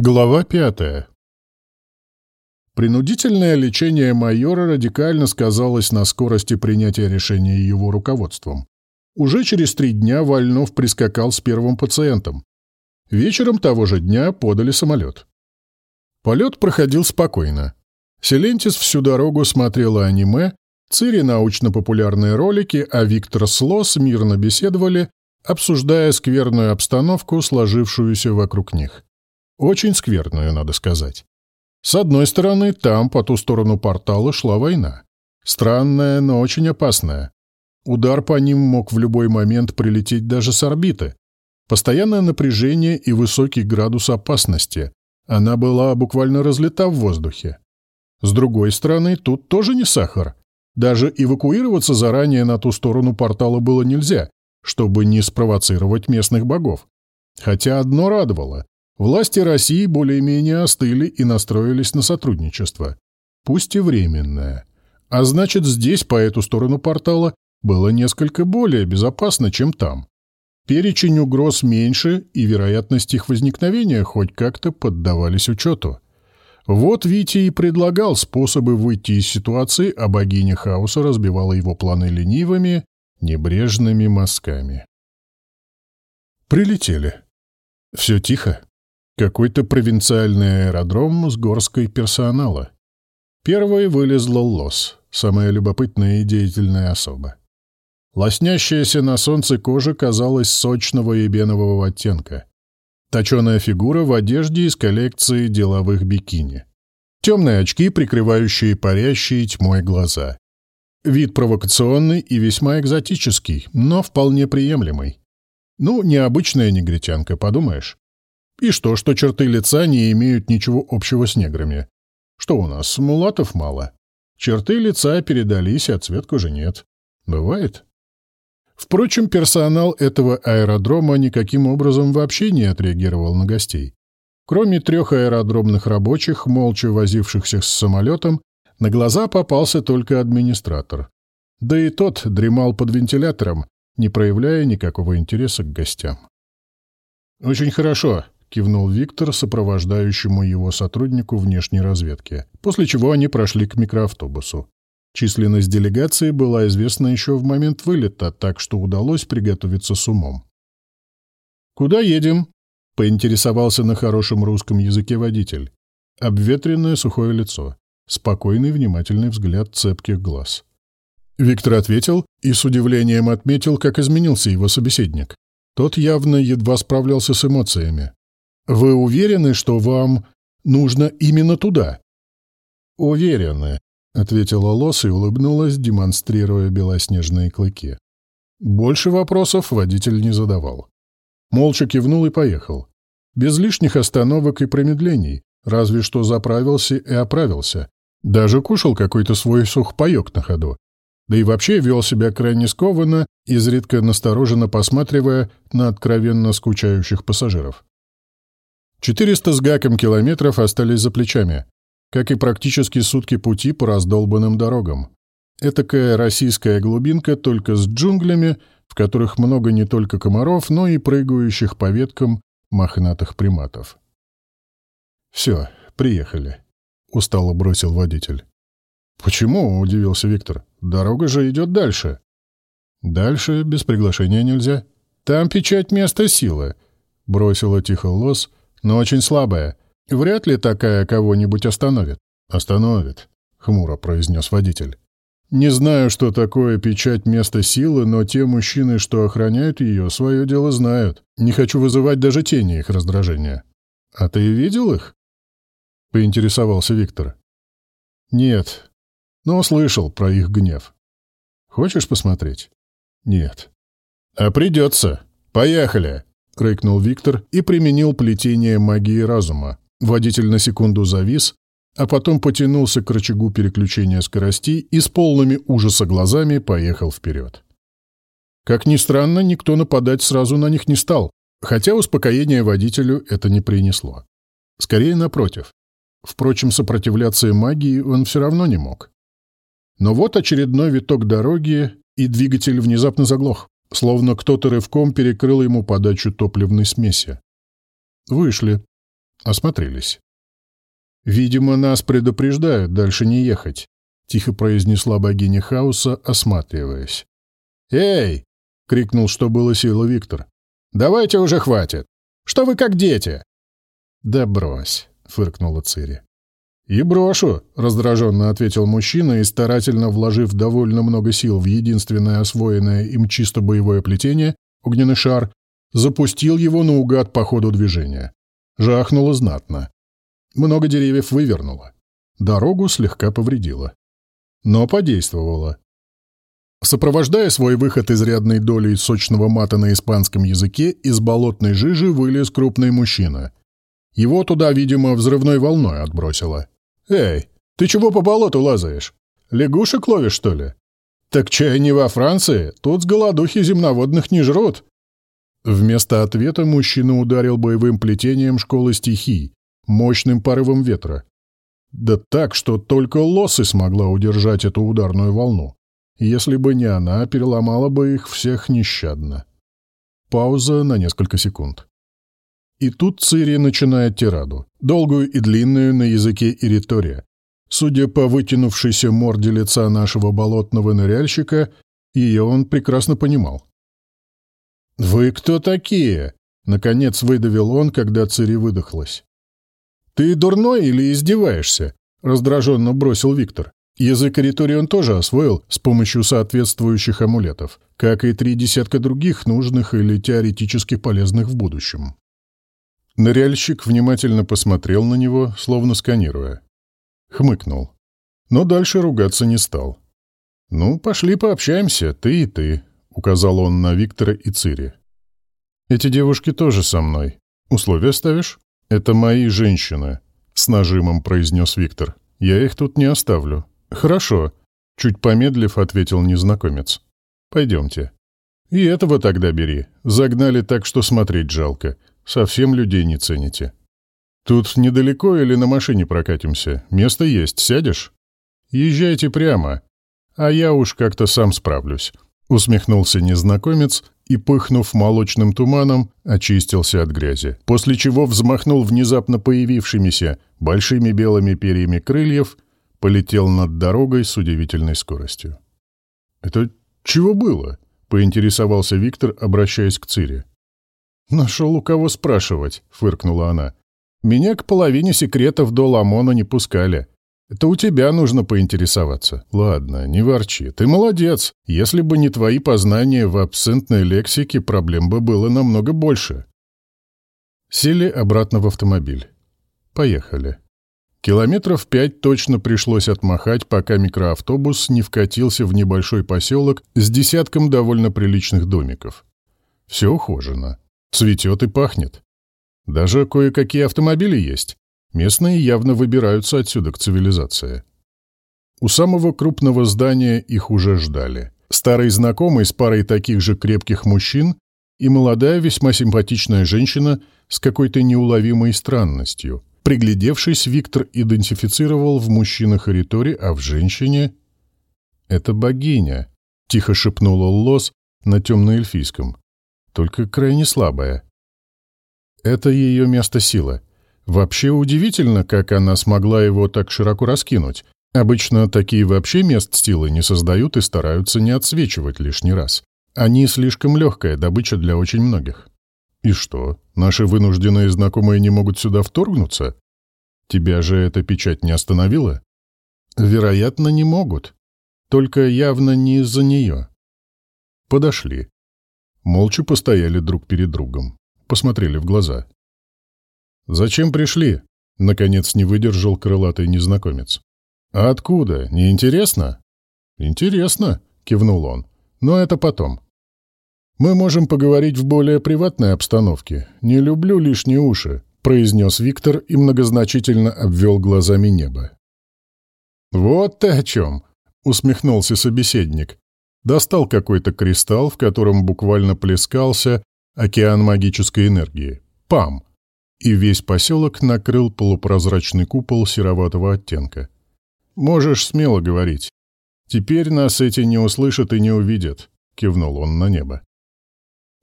Глава пятая. Принудительное лечение майора радикально сказалось на скорости принятия решения его руководством. Уже через три дня Вольнов прискакал с первым пациентом. Вечером того же дня подали самолет. Полет проходил спокойно. Селентис всю дорогу смотрела аниме, Цири научно-популярные ролики, а Виктор Слос мирно беседовали, обсуждая скверную обстановку, сложившуюся вокруг них. Очень скверную, надо сказать. С одной стороны, там, по ту сторону портала, шла война. Странная, но очень опасная. Удар по ним мог в любой момент прилететь даже с орбиты. Постоянное напряжение и высокий градус опасности. Она была буквально разлета в воздухе. С другой стороны, тут тоже не сахар. Даже эвакуироваться заранее на ту сторону портала было нельзя, чтобы не спровоцировать местных богов. Хотя одно радовало Власти России более-менее остыли и настроились на сотрудничество. Пусть и временное. А значит, здесь, по эту сторону портала, было несколько более безопасно, чем там. Перечень угроз меньше, и вероятность их возникновения хоть как-то поддавались учету. Вот Витя и предлагал способы выйти из ситуации, а богиня хаоса разбивала его планы ленивыми, небрежными мазками. Прилетели. Все тихо. Какой-то провинциальный аэродром с горской персонала. Первой вылезла Лос, самая любопытная и деятельная особа. Лоснящаяся на солнце кожа казалась сочного и бенового оттенка. Точеная фигура в одежде из коллекции деловых бикини. Темные очки, прикрывающие парящие тьмой глаза. Вид провокационный и весьма экзотический, но вполне приемлемый. Ну, необычная негритянка, подумаешь. И что, что черты лица не имеют ничего общего с неграми? Что у нас, мулатов мало? Черты лица передались, а цвет кожи нет. Бывает. Впрочем, персонал этого аэродрома никаким образом вообще не отреагировал на гостей. Кроме трех аэродромных рабочих, молча возившихся с самолетом, на глаза попался только администратор. Да и тот дремал под вентилятором, не проявляя никакого интереса к гостям. «Очень хорошо», — кивнул Виктор сопровождающему его сотруднику внешней разведки, после чего они прошли к микроавтобусу. Численность делегации была известна еще в момент вылета, так что удалось приготовиться с умом. «Куда едем?» — поинтересовался на хорошем русском языке водитель. Обветренное сухое лицо, спокойный внимательный взгляд цепких глаз. Виктор ответил и с удивлением отметил, как изменился его собеседник. Тот явно едва справлялся с эмоциями. Вы уверены, что вам нужно именно туда? Уверены, ответила Лос и улыбнулась, демонстрируя белоснежные клыки. Больше вопросов водитель не задавал. Молча кивнул и поехал. Без лишних остановок и промедлений, разве что заправился и оправился. Даже кушал какой-то свой сухпайок на ходу. Да и вообще вел себя крайне скованно, изредка настороженно посматривая на откровенно скучающих пассажиров. Четыреста с гаком километров остались за плечами, как и практически сутки пути по раздолбанным дорогам. Этакая российская глубинка только с джунглями, в которых много не только комаров, но и прыгающих по веткам мохнатых приматов. «Все, приехали», — устало бросил водитель. «Почему?» — удивился Виктор. «Дорога же идет дальше». «Дальше без приглашения нельзя. Там печать места силы», — бросила тихо Лос, но очень слабая. Вряд ли такая кого-нибудь остановит. Остановит, хмуро произнес водитель. Не знаю, что такое печать места силы, но те мужчины, что охраняют ее, свое дело знают. Не хочу вызывать даже тени их раздражения. А ты видел их? Поинтересовался Виктор. Нет, но слышал про их гнев. Хочешь посмотреть? Нет. А придется. Поехали. — рыкнул Виктор и применил плетение магии разума. Водитель на секунду завис, а потом потянулся к рычагу переключения скоростей и с полными ужаса глазами поехал вперед. Как ни странно, никто нападать сразу на них не стал, хотя успокоение водителю это не принесло. Скорее, напротив. Впрочем, сопротивляться магии он все равно не мог. Но вот очередной виток дороги, и двигатель внезапно заглох словно кто-то рывком перекрыл ему подачу топливной смеси. Вышли. Осмотрелись. «Видимо, нас предупреждают дальше не ехать», — тихо произнесла богиня хаоса, осматриваясь. «Эй!» — крикнул, что было силы Виктор. «Давайте уже хватит! Что вы как дети?» «Да брось!» — фыркнула Цири. «И брошу», — раздраженно ответил мужчина и, старательно вложив довольно много сил в единственное освоенное им чисто боевое плетение, огненный шар, запустил его наугад по ходу движения. Жахнуло знатно. Много деревьев вывернуло. Дорогу слегка повредило. Но подействовало. Сопровождая свой выход изрядной долей сочного мата на испанском языке, из болотной жижи вылез крупный мужчина. Его туда, видимо, взрывной волной отбросило. «Эй, ты чего по болоту лазаешь? Лягушек ловишь, что ли?» «Так чай не во Франции, тут с голодухи земноводных не жрут». Вместо ответа мужчина ударил боевым плетением школы стихий, мощным порывом ветра. Да так, что только лосы смогла удержать эту ударную волну. Если бы не она, переломала бы их всех нещадно. Пауза на несколько секунд. И тут Цири начинает тираду, долгую и длинную на языке иритория. Судя по вытянувшейся морде лица нашего болотного ныряльщика, ее он прекрасно понимал. «Вы кто такие?» — наконец выдавил он, когда Цири выдохлась. «Ты дурной или издеваешься?» — раздраженно бросил Виктор. Язык Ритори он тоже освоил с помощью соответствующих амулетов, как и три десятка других нужных или теоретически полезных в будущем. Ныряльщик внимательно посмотрел на него, словно сканируя. Хмыкнул. Но дальше ругаться не стал. «Ну, пошли пообщаемся, ты и ты», — указал он на Виктора и Цири. «Эти девушки тоже со мной. Условия ставишь?» «Это мои женщины», — с нажимом произнес Виктор. «Я их тут не оставлю». «Хорошо», — чуть помедлив ответил незнакомец. «Пойдемте». «И этого тогда бери. Загнали так, что смотреть жалко. Совсем людей не цените. Тут недалеко или на машине прокатимся? Место есть, сядешь? Езжайте прямо. А я уж как-то сам справлюсь. Усмехнулся незнакомец и, пыхнув молочным туманом, очистился от грязи, после чего взмахнул внезапно появившимися большими белыми перьями крыльев, полетел над дорогой с удивительной скоростью. «Это чего было?» — поинтересовался Виктор, обращаясь к Цире. «Нашел у кого спрашивать», — фыркнула она. «Меня к половине секретов до Ламона не пускали. Это у тебя нужно поинтересоваться. Ладно, не ворчи. Ты молодец. Если бы не твои познания в абсентной лексике, проблем бы было намного больше». Сели обратно в автомобиль. Поехали. Километров пять точно пришлось отмахать, пока микроавтобус не вкатился в небольшой поселок с десятком довольно приличных домиков. Все ухожено. Цветет и пахнет. Даже кое-какие автомобили есть. Местные явно выбираются отсюда к цивилизации. У самого крупного здания их уже ждали. Старый знакомый с парой таких же крепких мужчин и молодая весьма симпатичная женщина с какой-то неуловимой странностью. Приглядевшись, Виктор идентифицировал в мужчинах Эритори, а в женщине... «Это богиня», — тихо шепнула Лос на темно-эльфийском только крайне слабая. Это ее место силы. Вообще удивительно, как она смогла его так широко раскинуть. Обычно такие вообще мест силы не создают и стараются не отсвечивать лишний раз. Они слишком легкая добыча для очень многих. И что, наши вынужденные знакомые не могут сюда вторгнуться? Тебя же эта печать не остановила? Вероятно, не могут. Только явно не из-за нее. Подошли. Молча постояли друг перед другом. Посмотрели в глаза. «Зачем пришли?» — наконец не выдержал крылатый незнакомец. «А откуда? Не интересно?» «Интересно», — кивнул он. «Но это потом. Мы можем поговорить в более приватной обстановке. Не люблю лишние уши», — произнес Виктор и многозначительно обвел глазами небо. «Вот ты о чем!» — усмехнулся собеседник, достал какой-то кристалл, в котором буквально плескался океан магической энергии. Пам! И весь поселок накрыл полупрозрачный купол сероватого оттенка. «Можешь смело говорить. Теперь нас эти не услышат и не увидят», — кивнул он на небо.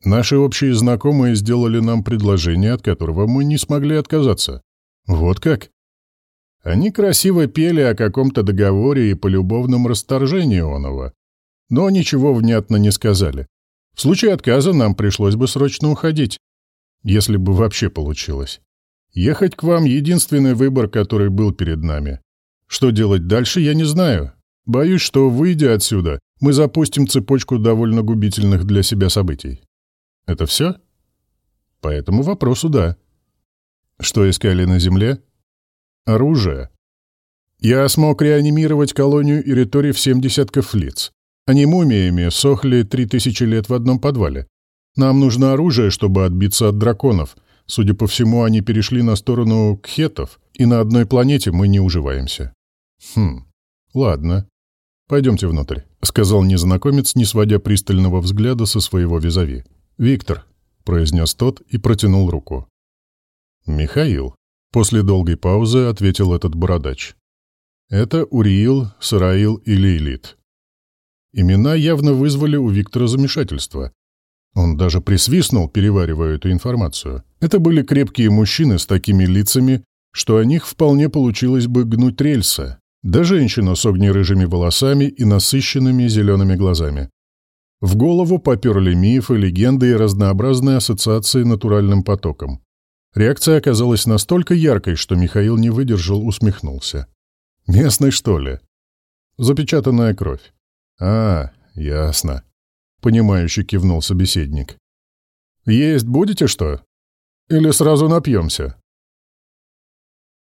«Наши общие знакомые сделали нам предложение, от которого мы не смогли отказаться. Вот как? Они красиво пели о каком-то договоре и полюбовном расторжении оного, но ничего внятно не сказали. В случае отказа нам пришлось бы срочно уходить, если бы вообще получилось. Ехать к вам — единственный выбор, который был перед нами. Что делать дальше, я не знаю. Боюсь, что, выйдя отсюда, мы запустим цепочку довольно губительных для себя событий. Это все? По этому вопросу да. Что искали на Земле? Оружие. Я смог реанимировать колонию Иритори в семь десятков лиц. Они мумиями сохли три тысячи лет в одном подвале. Нам нужно оружие, чтобы отбиться от драконов. Судя по всему, они перешли на сторону кхетов, и на одной планете мы не уживаемся. Хм, ладно. Пойдемте внутрь, — сказал незнакомец, не сводя пристального взгляда со своего визави. «Виктор», — произнес тот и протянул руку. «Михаил», — после долгой паузы ответил этот бородач. «Это Уриил, Сараил и Лилит. Имена явно вызвали у Виктора замешательство. Он даже присвистнул, переваривая эту информацию. Это были крепкие мужчины с такими лицами, что о них вполне получилось бы гнуть рельса. Да женщина с огнерыжими волосами и насыщенными зелеными глазами. В голову поперли мифы, легенды и разнообразные ассоциации натуральным потоком. Реакция оказалась настолько яркой, что Михаил не выдержал, усмехнулся. «Местный, что ли?» «Запечатанная кровь. «А, ясно», — понимающе кивнул собеседник. «Есть будете что? Или сразу напьемся?»